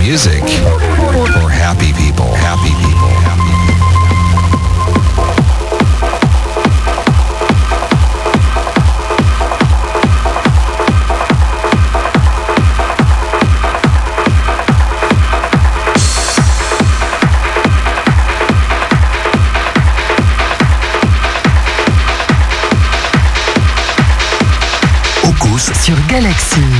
music for happy people. Happy people. Happy people. Sur Galaxy.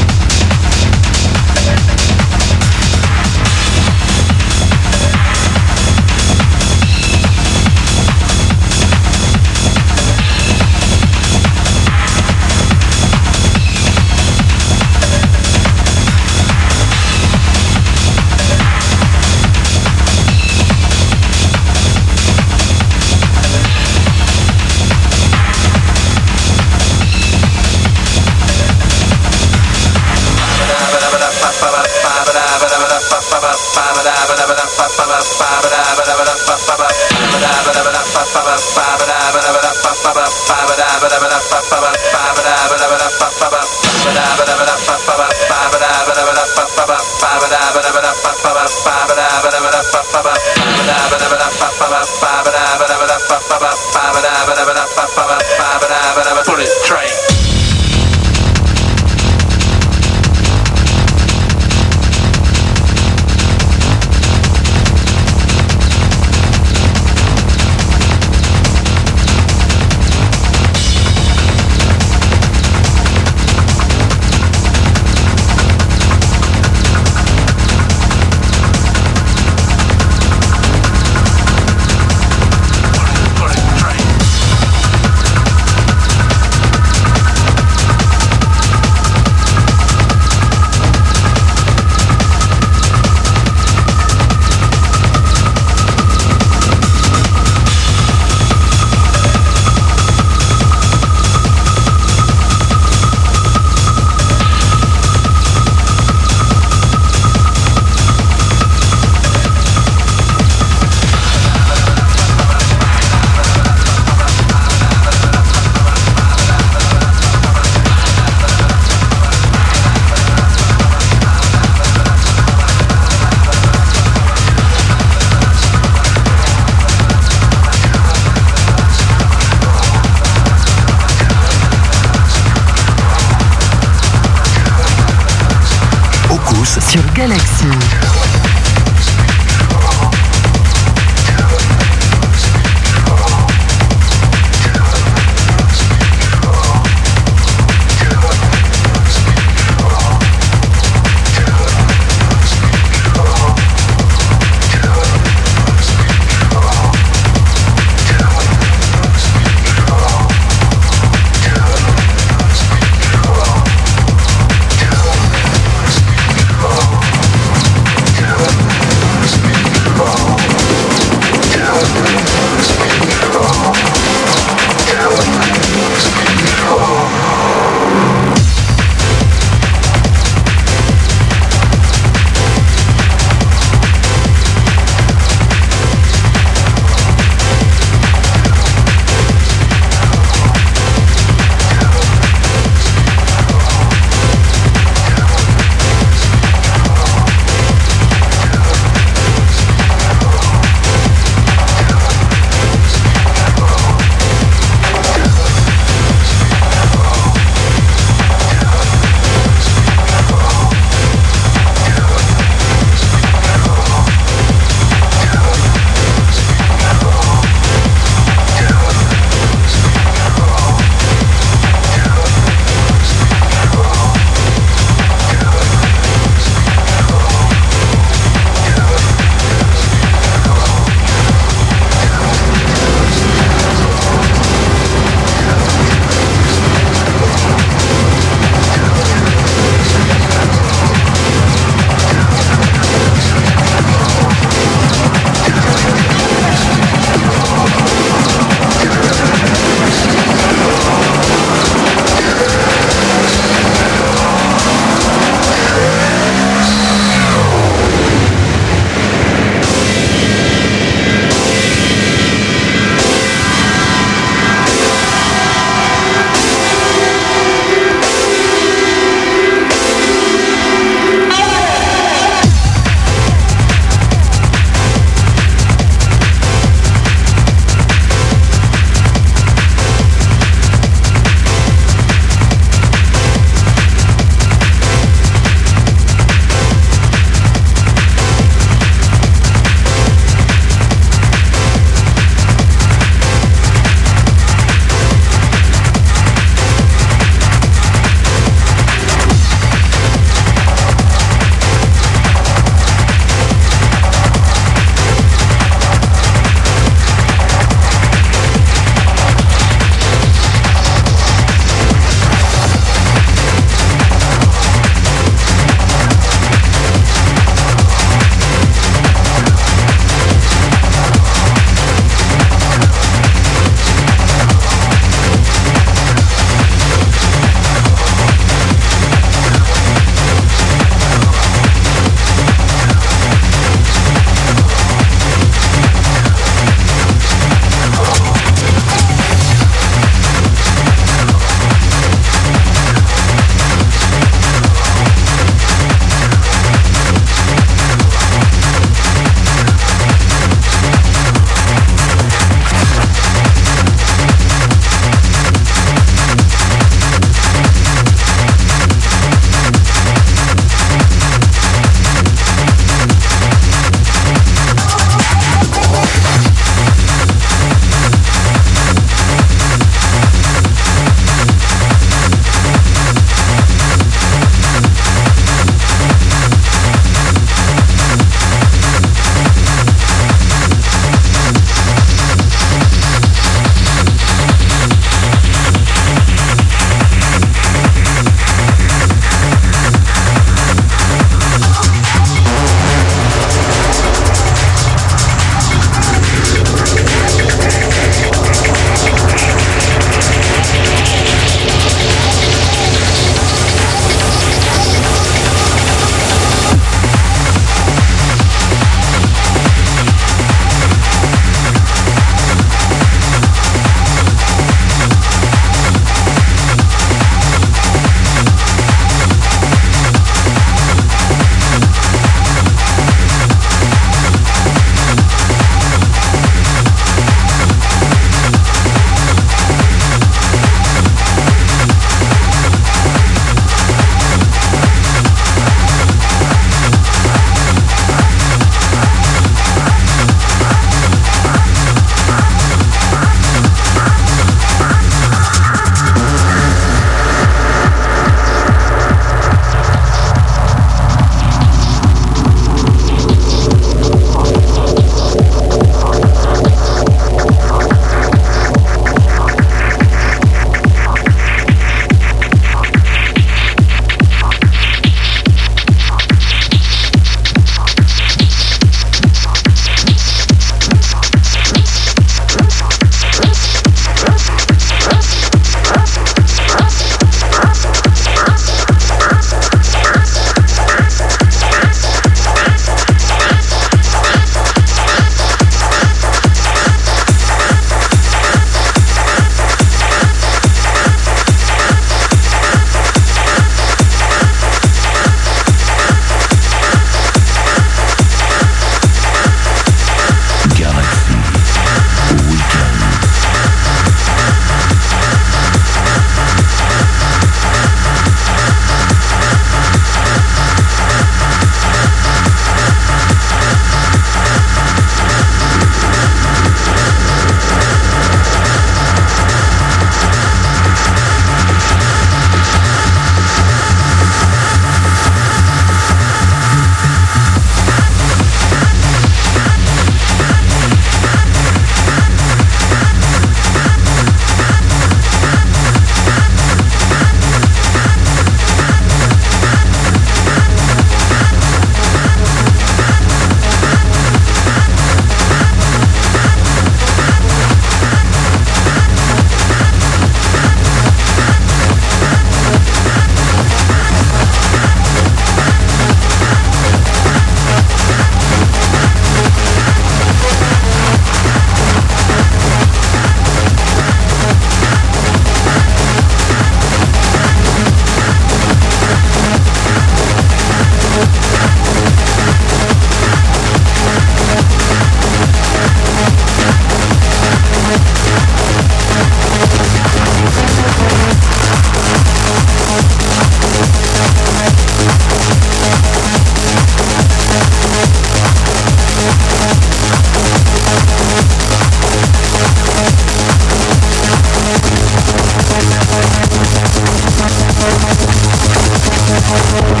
Música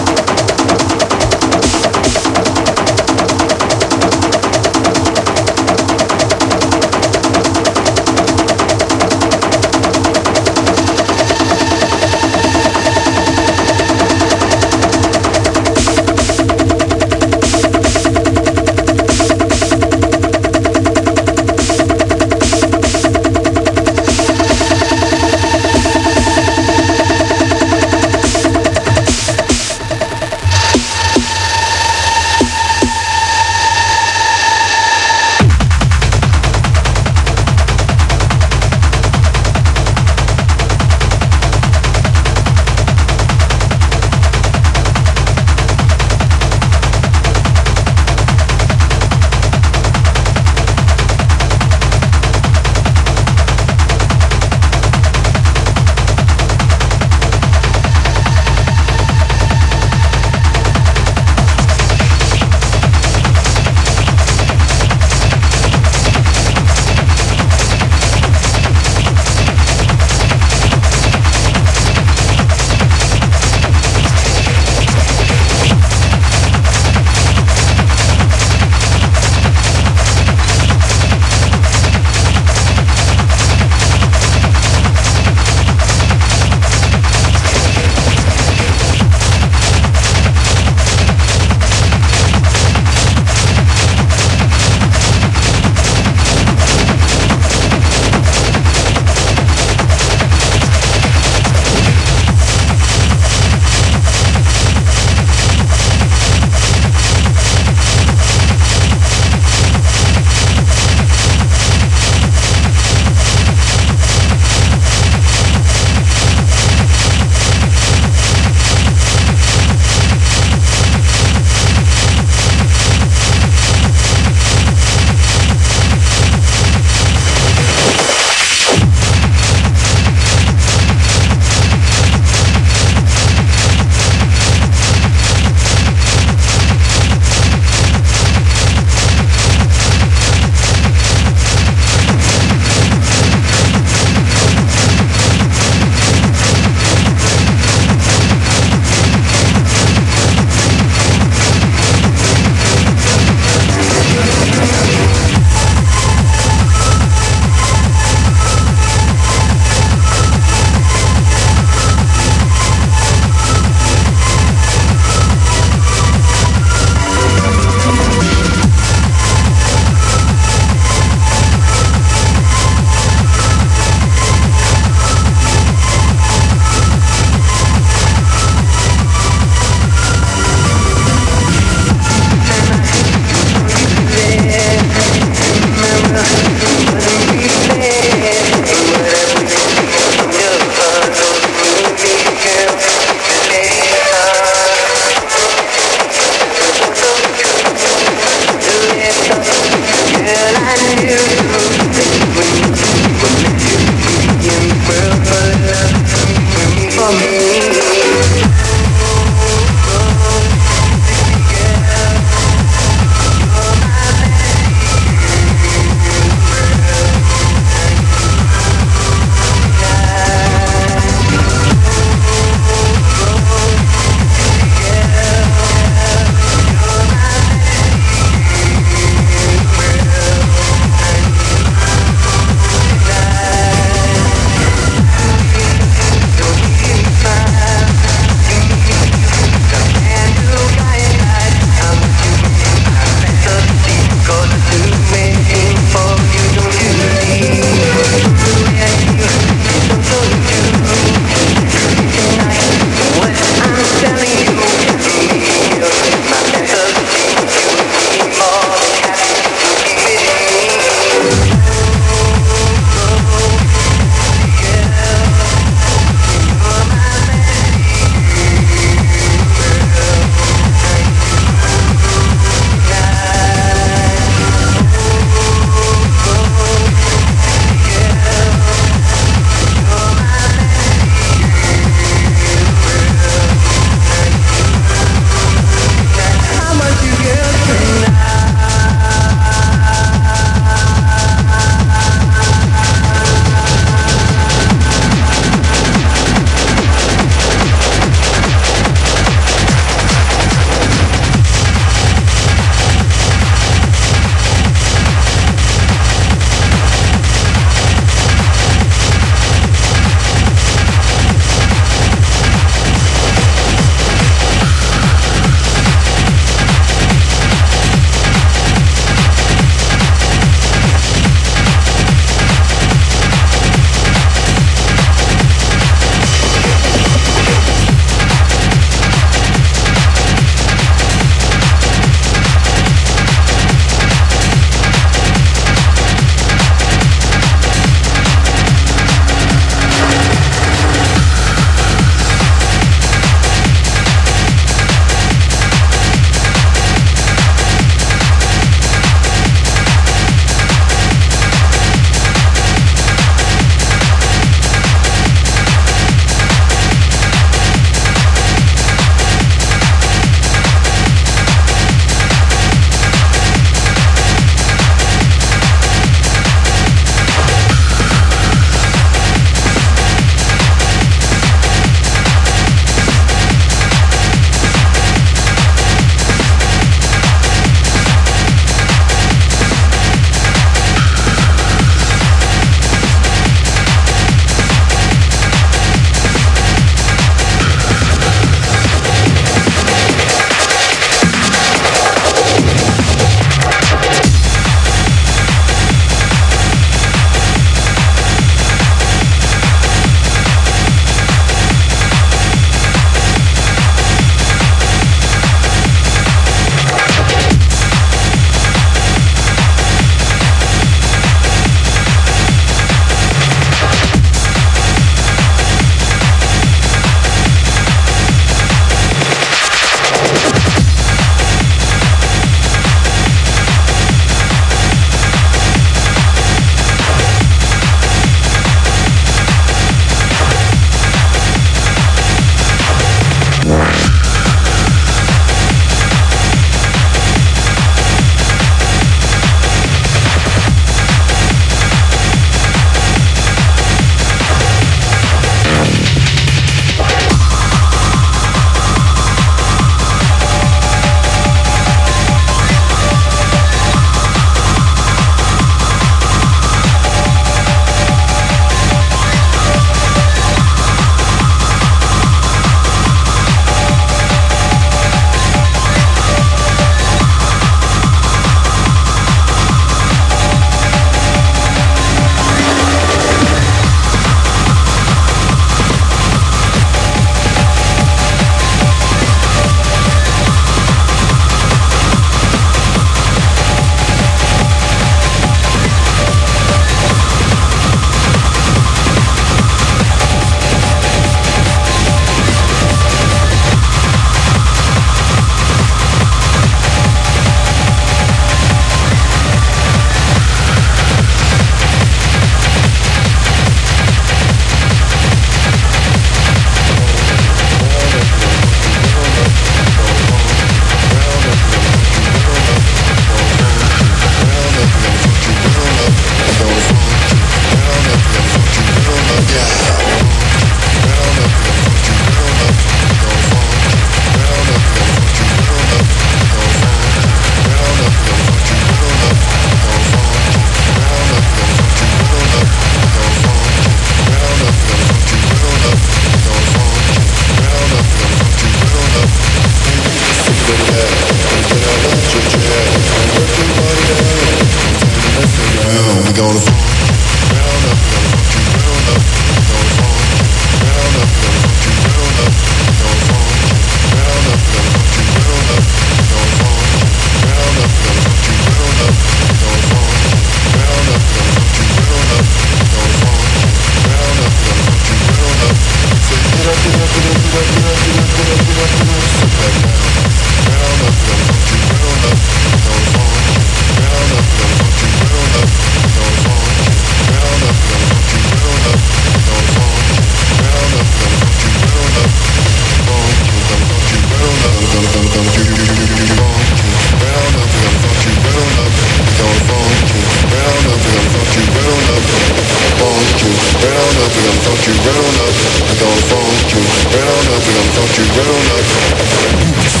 kids out here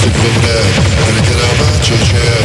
know about stepping,